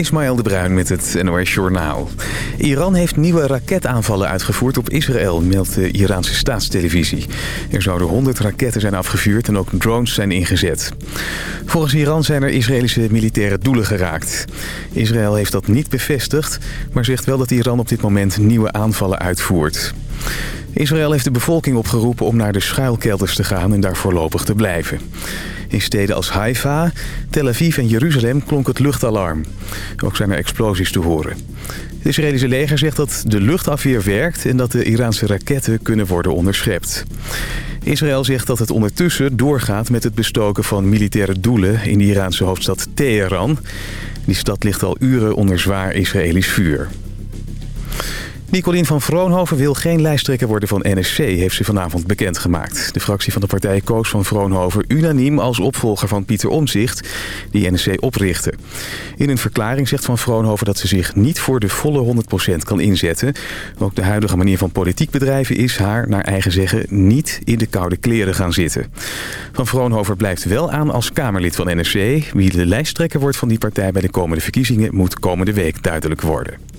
Ismaël de Bruin met het NOS Journaal. Iran heeft nieuwe raketaanvallen uitgevoerd op Israël, meldt de Iraanse staatstelevisie. Er zouden 100 raketten zijn afgevuurd en ook drones zijn ingezet. Volgens Iran zijn er Israëlische militaire doelen geraakt. Israël heeft dat niet bevestigd, maar zegt wel dat Iran op dit moment nieuwe aanvallen uitvoert. Israël heeft de bevolking opgeroepen om naar de schuilkelders te gaan en daar voorlopig te blijven. In steden als Haifa, Tel Aviv en Jeruzalem klonk het luchtalarm. Ook zijn er explosies te horen. Het Israëlische leger zegt dat de luchtafweer werkt en dat de Iraanse raketten kunnen worden onderschept. Israël zegt dat het ondertussen doorgaat met het bestoken van militaire doelen in de Iraanse hoofdstad Teheran. Die stad ligt al uren onder zwaar Israëlisch vuur. Nicolien van Vroonhoven wil geen lijsttrekker worden van NSC, heeft ze vanavond bekendgemaakt. De fractie van de partij koos van Vroonhoven unaniem als opvolger van Pieter Omzicht, die NSC oprichtte. In een verklaring zegt van Vroonhoven dat ze zich niet voor de volle 100% kan inzetten. Ook de huidige manier van politiek bedrijven is haar, naar eigen zeggen, niet in de koude kleren gaan zitten. Van Vroonhoven blijft wel aan als Kamerlid van NSC. Wie de lijsttrekker wordt van die partij bij de komende verkiezingen moet komende week duidelijk worden.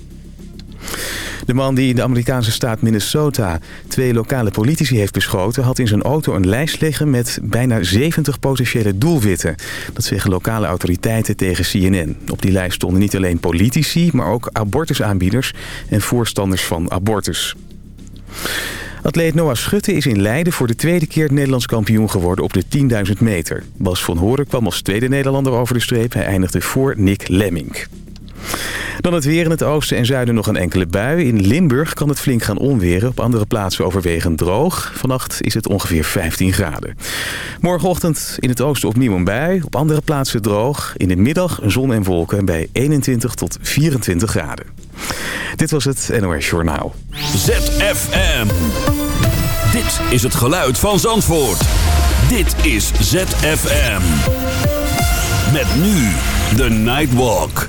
De man die in de Amerikaanse staat Minnesota twee lokale politici heeft beschoten... had in zijn auto een lijst liggen met bijna 70 potentiële doelwitten. Dat zeggen lokale autoriteiten tegen CNN. Op die lijst stonden niet alleen politici, maar ook abortusaanbieders en voorstanders van abortus. Atleet Noah Schutte is in Leiden voor de tweede keer Nederlands kampioen geworden op de 10.000 meter. Bas van Horen kwam als tweede Nederlander over de streep. Hij eindigde voor Nick Lemming. Dan het weer in het oosten en zuiden nog een enkele bui. In Limburg kan het flink gaan onweren. Op andere plaatsen overwegend droog. Vannacht is het ongeveer 15 graden. Morgenochtend in het oosten opnieuw een bui. Op andere plaatsen droog. In de middag zon en wolken bij 21 tot 24 graden. Dit was het NOS Journaal. ZFM. Dit is het geluid van Zandvoort. Dit is ZFM. Met nu de Nightwalk.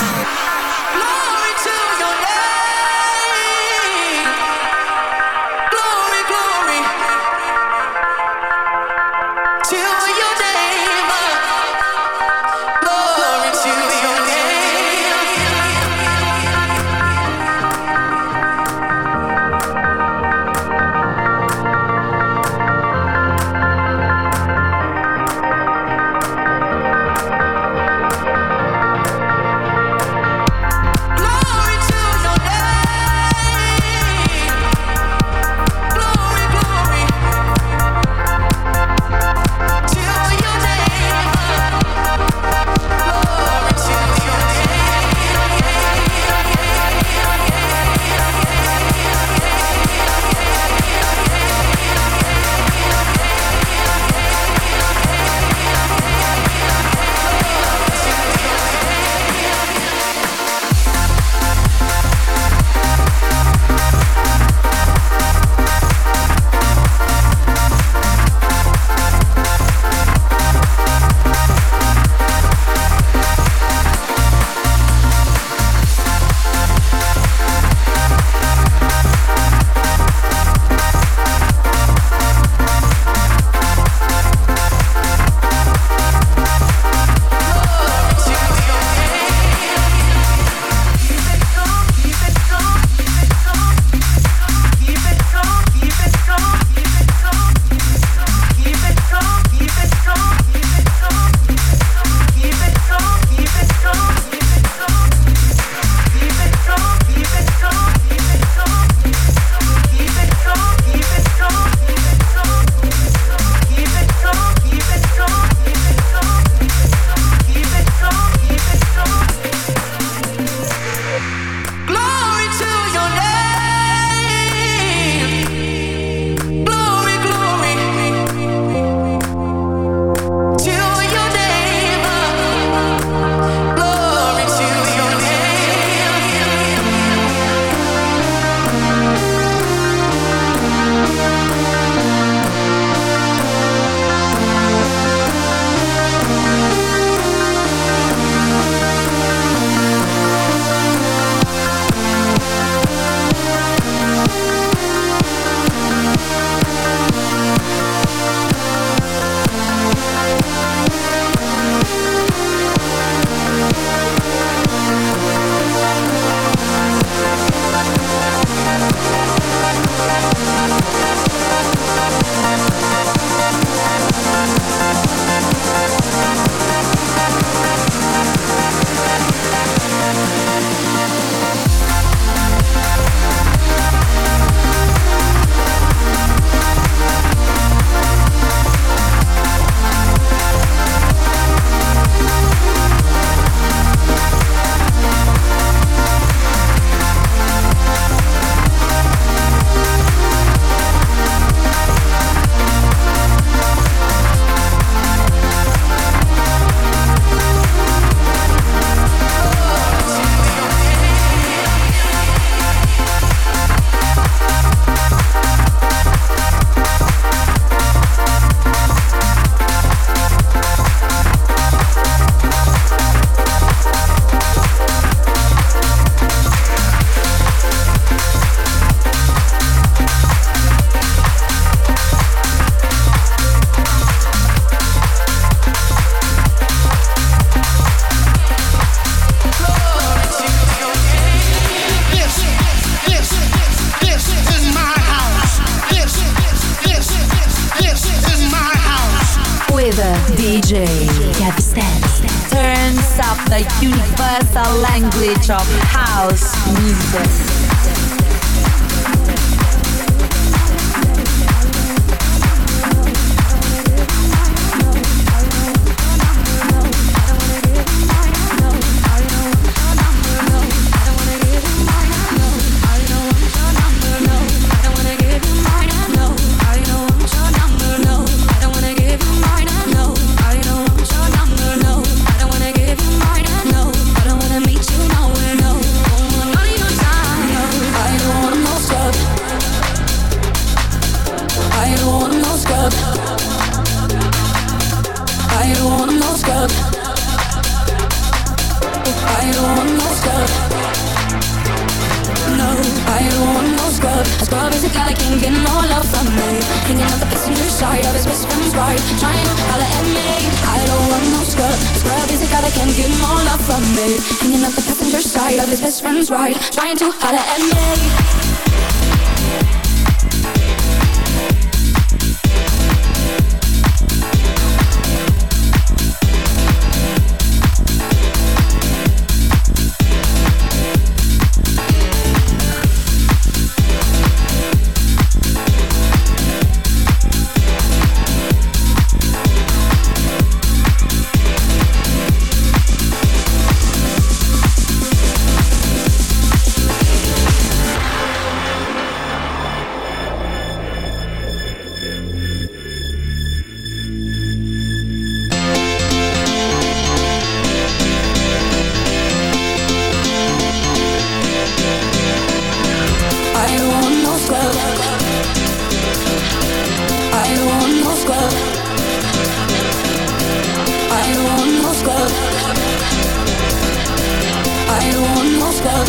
I don't want no scrub.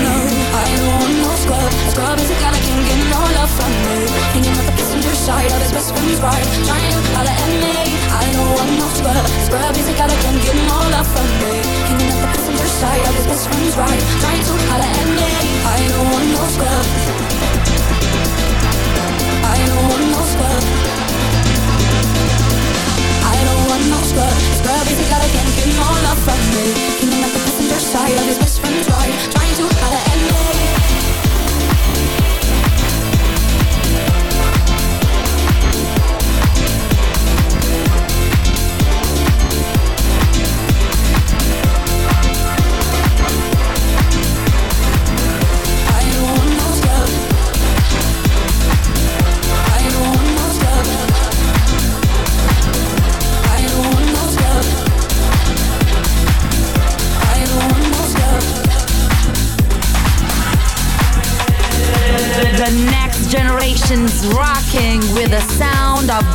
No, I don't want no scrub. Scrub is a guy that can get no love from me. Hanging the passenger side of his best friend's ride, trying to holler at me. I don't want no scrub. Scrub is a guy that can get no love from me. Hanging out the passenger side of his best friend's ride, trying to holler at me. I don't want no scrub. Love is best friend's boy Trying to holler and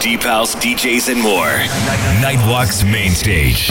Deep house, DJs, and more. Nightwalk's main stage.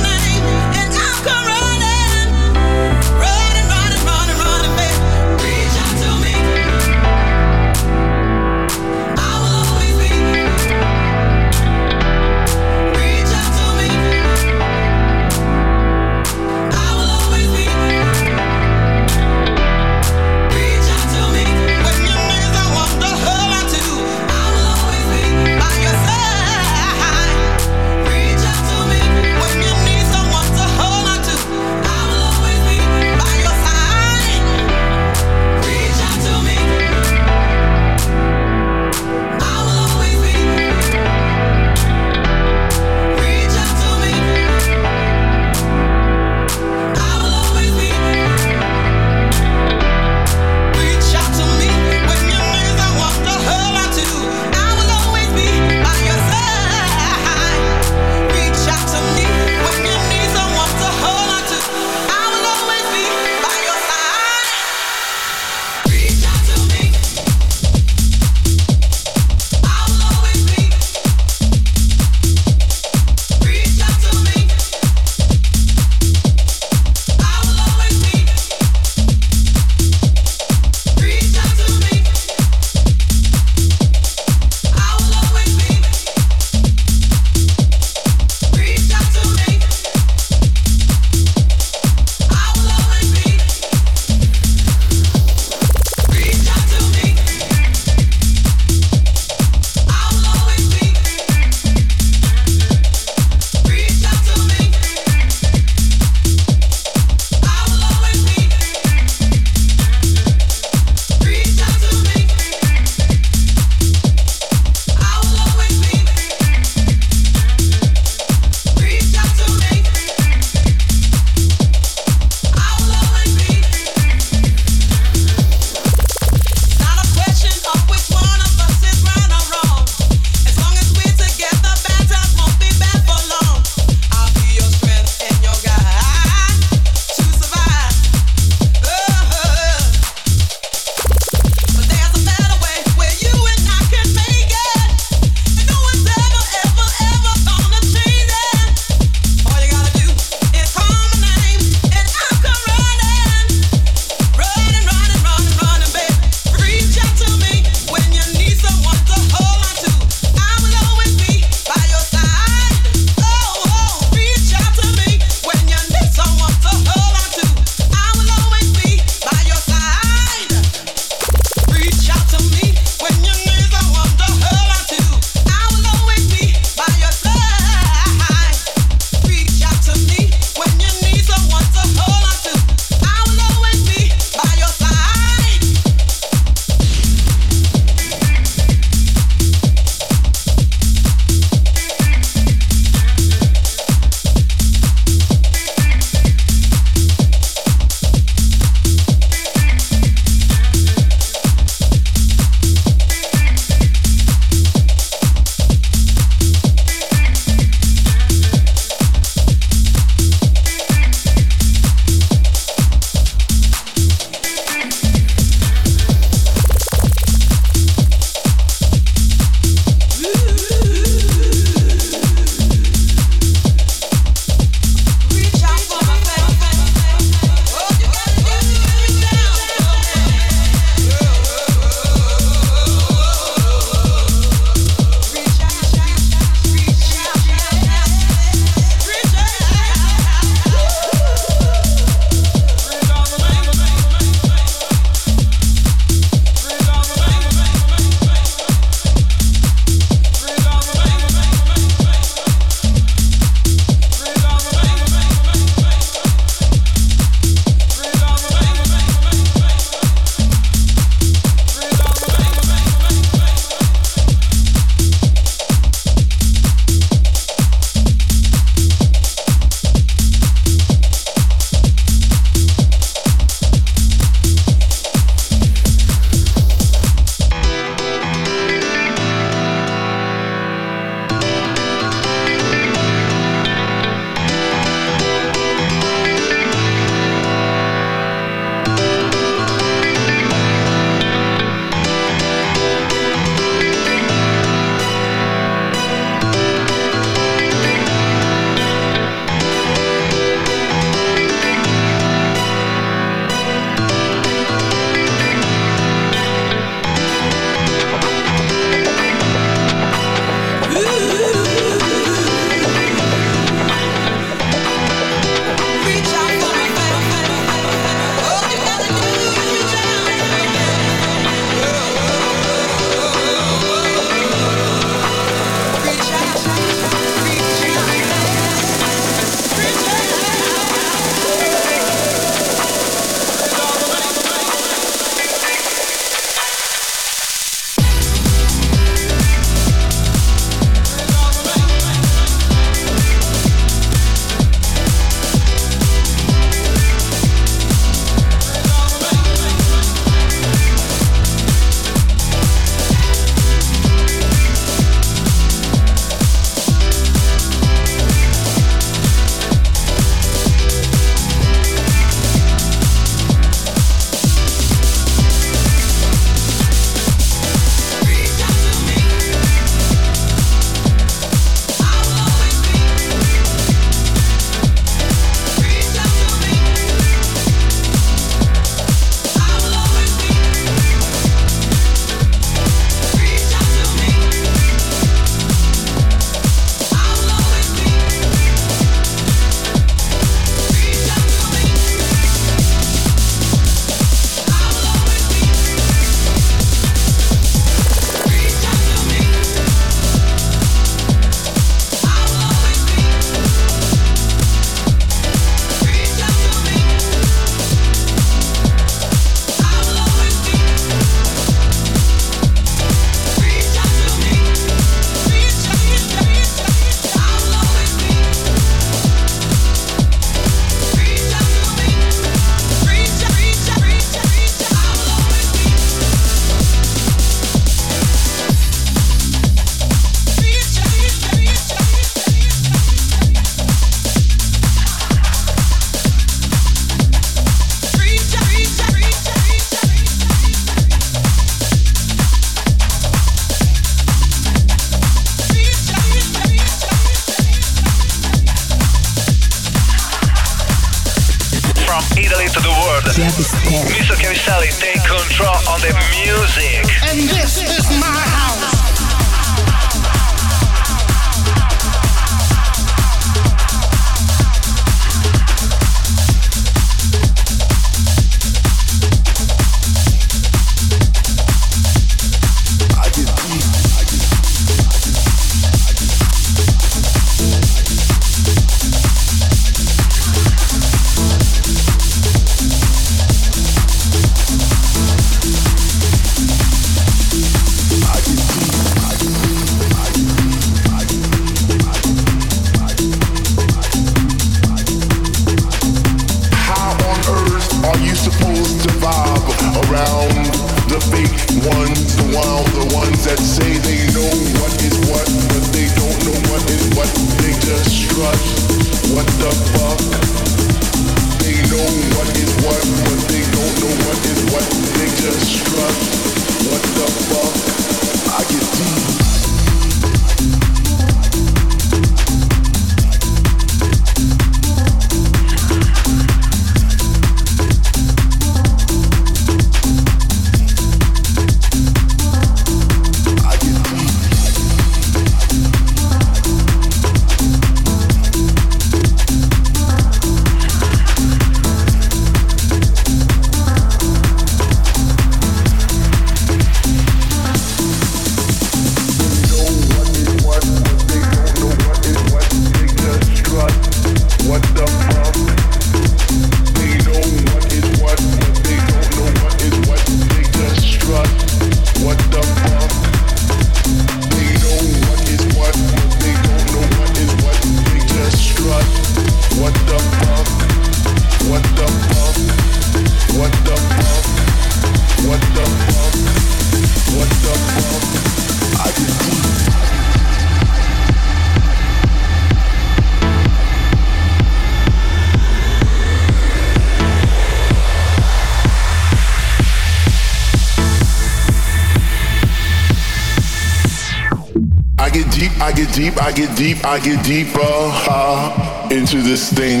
Deep, I get deep, I get deeper uh, into this thing.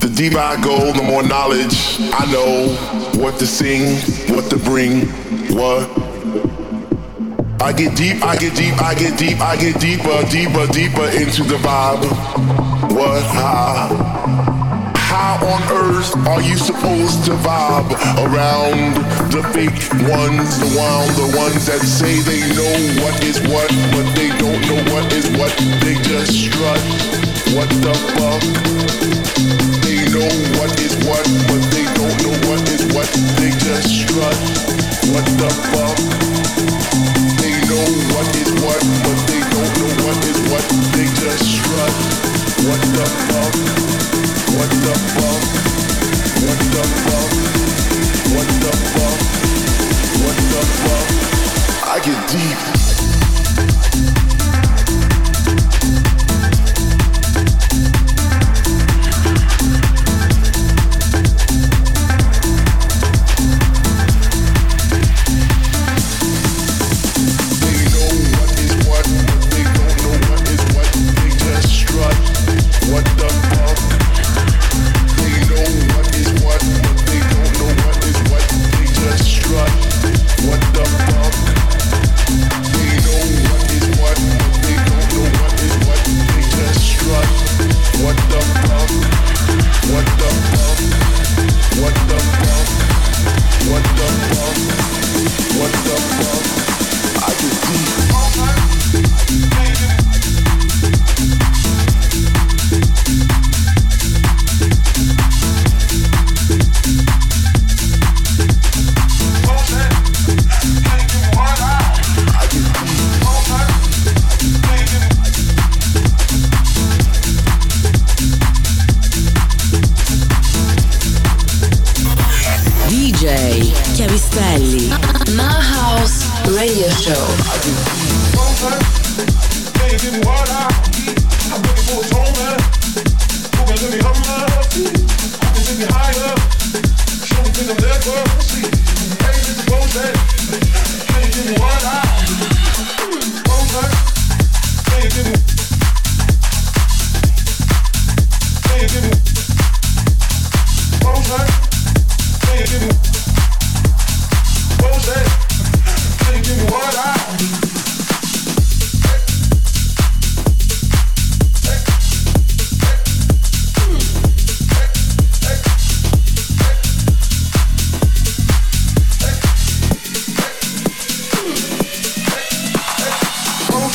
The deeper I go, the more knowledge I know what to sing, what to bring, what. I get deep, I get deep, I get deep, I get deeper, deeper, deeper into the vibe. What? How? How on earth are you supposed to vibe around the fake ones, the wild, the ones that say they know what is what, but they don't know what is what? They just strut. What the fuck? They know what is what, but they don't know what is what. They just strut. What the fuck? They know what is what, but they don't know what is what. They just strut. What the fuck? I get deep.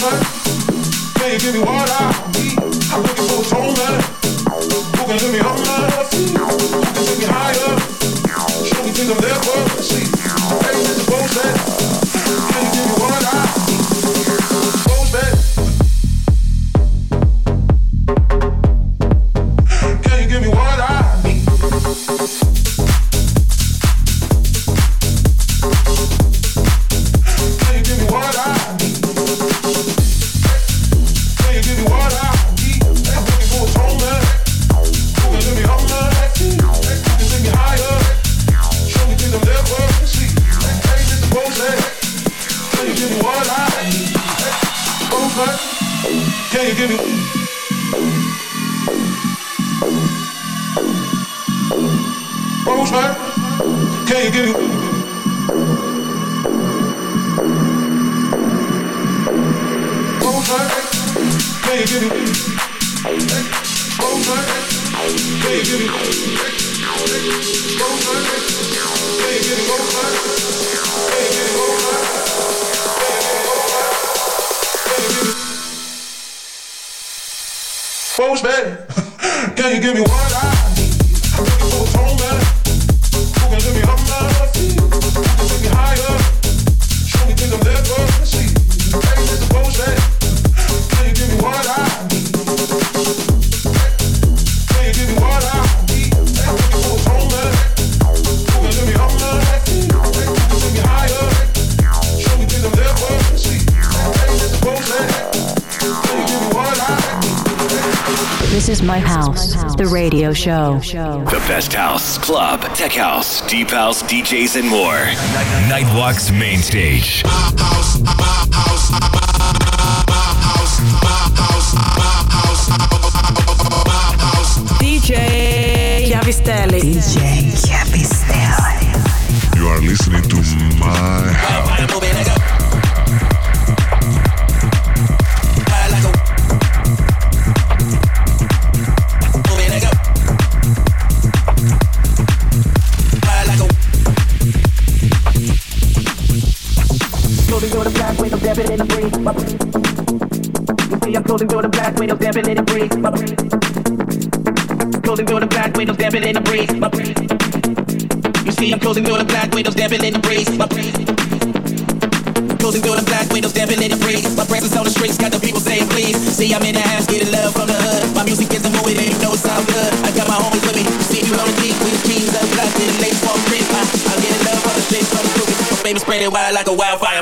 Show. The best house, club, tech house, deep house, DJs, and more. Nightwalk's main stage. DJ Chiavistelli. DJ Chiavistelli. You are listening to my house. Closing door, the black windows, damping in the breeze. Closing door, the black windows, damping in the breeze. You see, I'm closing door, the black windows, damping in the breeze. Closing door, the black windows, damping in the breeze. My presence on the streets got the people saying please. See, I'm in the house, getting love from the hood. My music is a movie, and you know it's all good. I got my homies with me. See me rolling deep with jeans up, black in the late fall street. I'm getting love from the streets, from the. My baby spread it wild like a wildfire,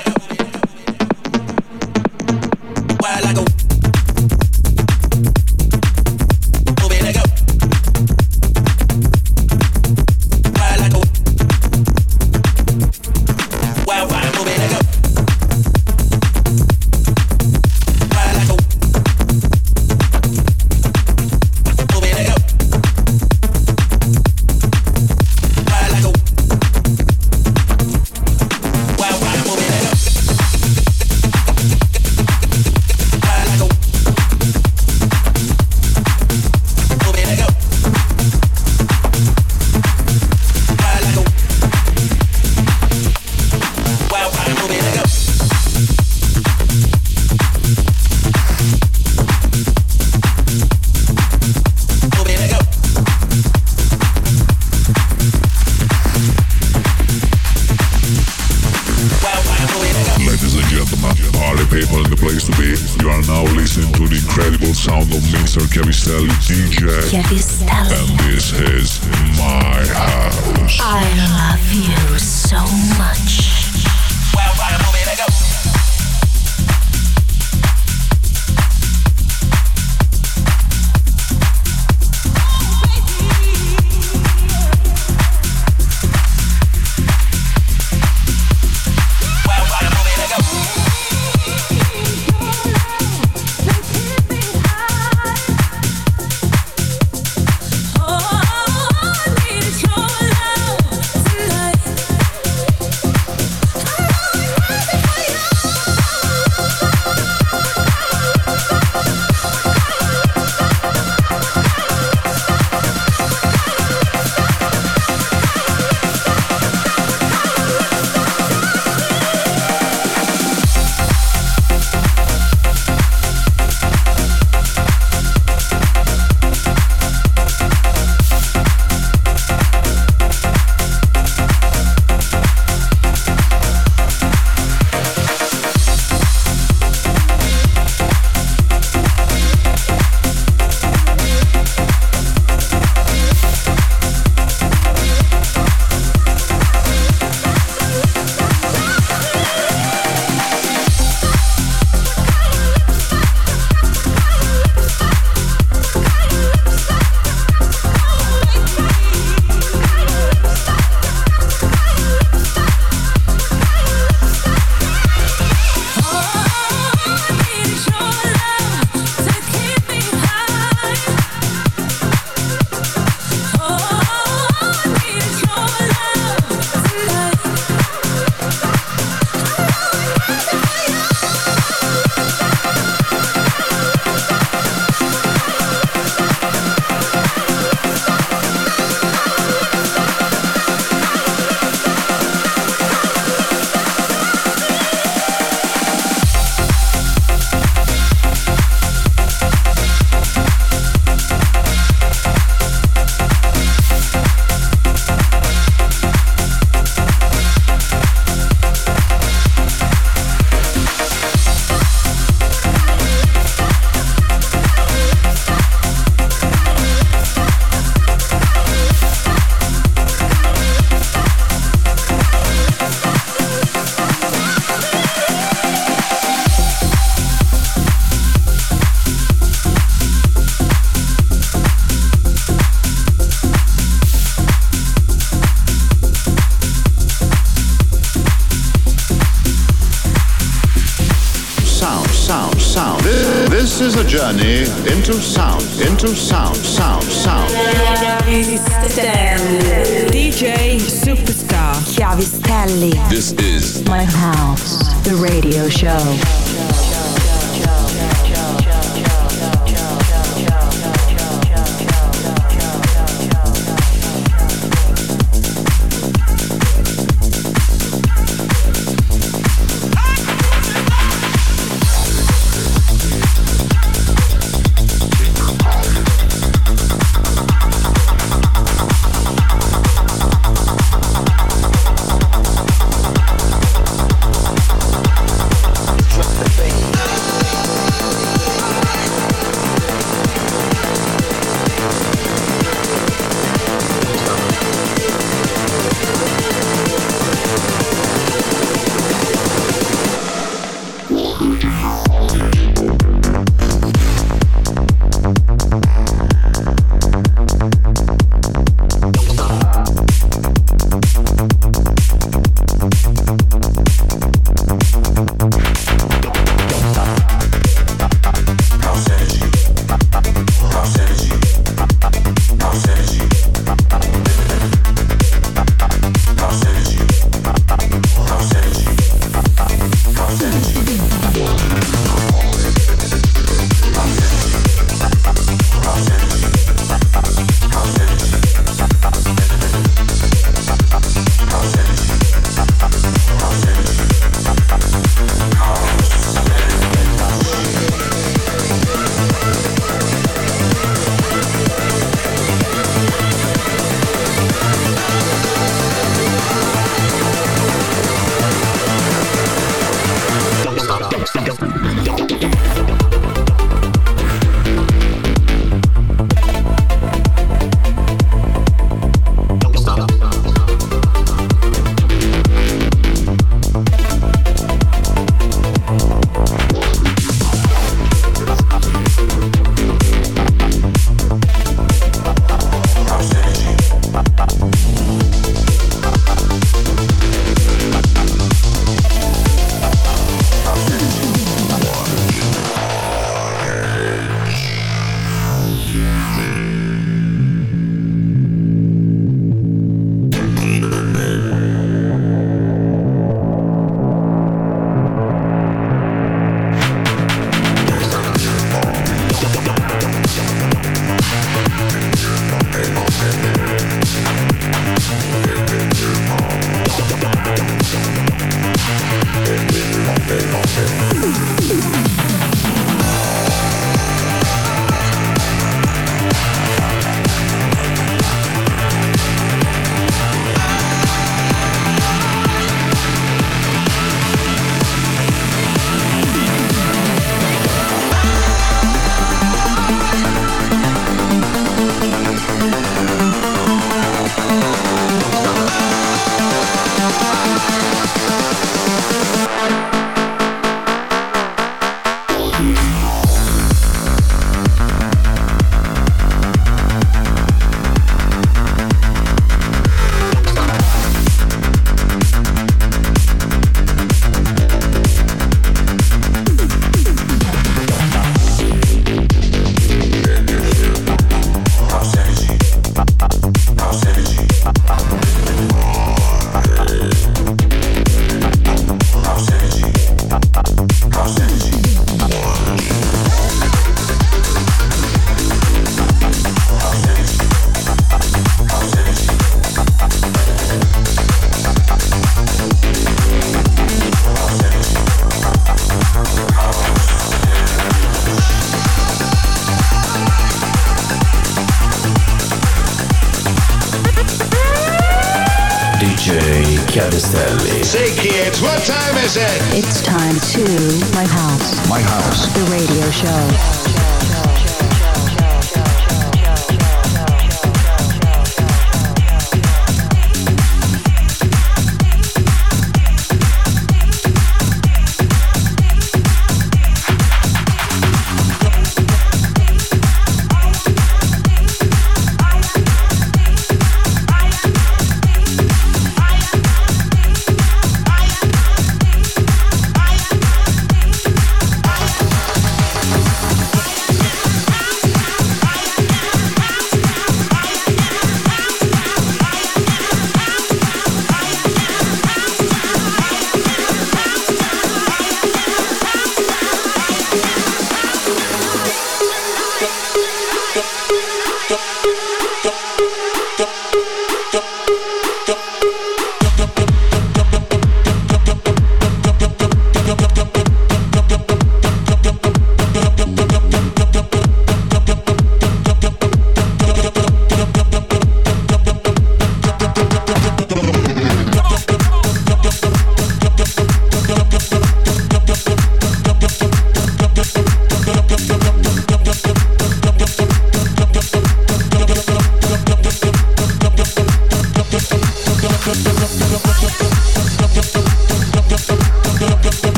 DJ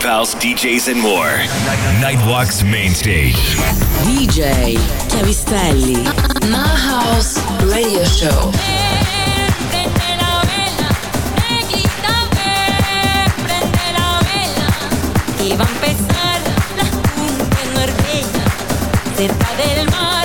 deep house, DJs, and more. Nightwalk's main stage. DJ Chiavistelli. My House Radio Show. Y va a empezar la cumbia en Marbella, cerca del mar,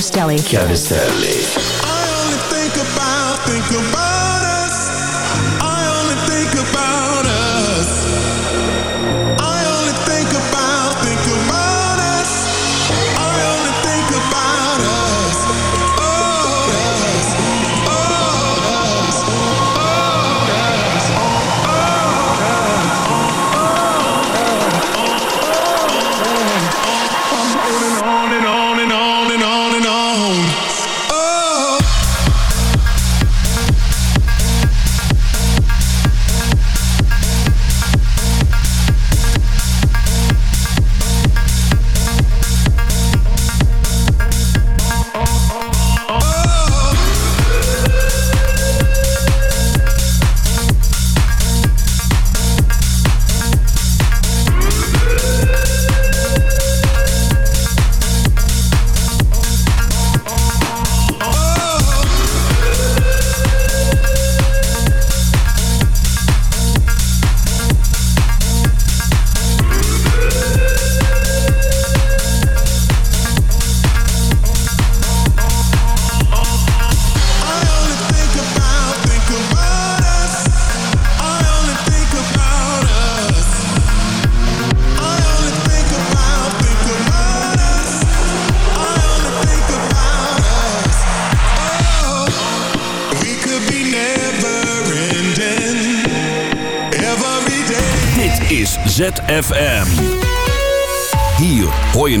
Chiovistelli. Chiavistelli. is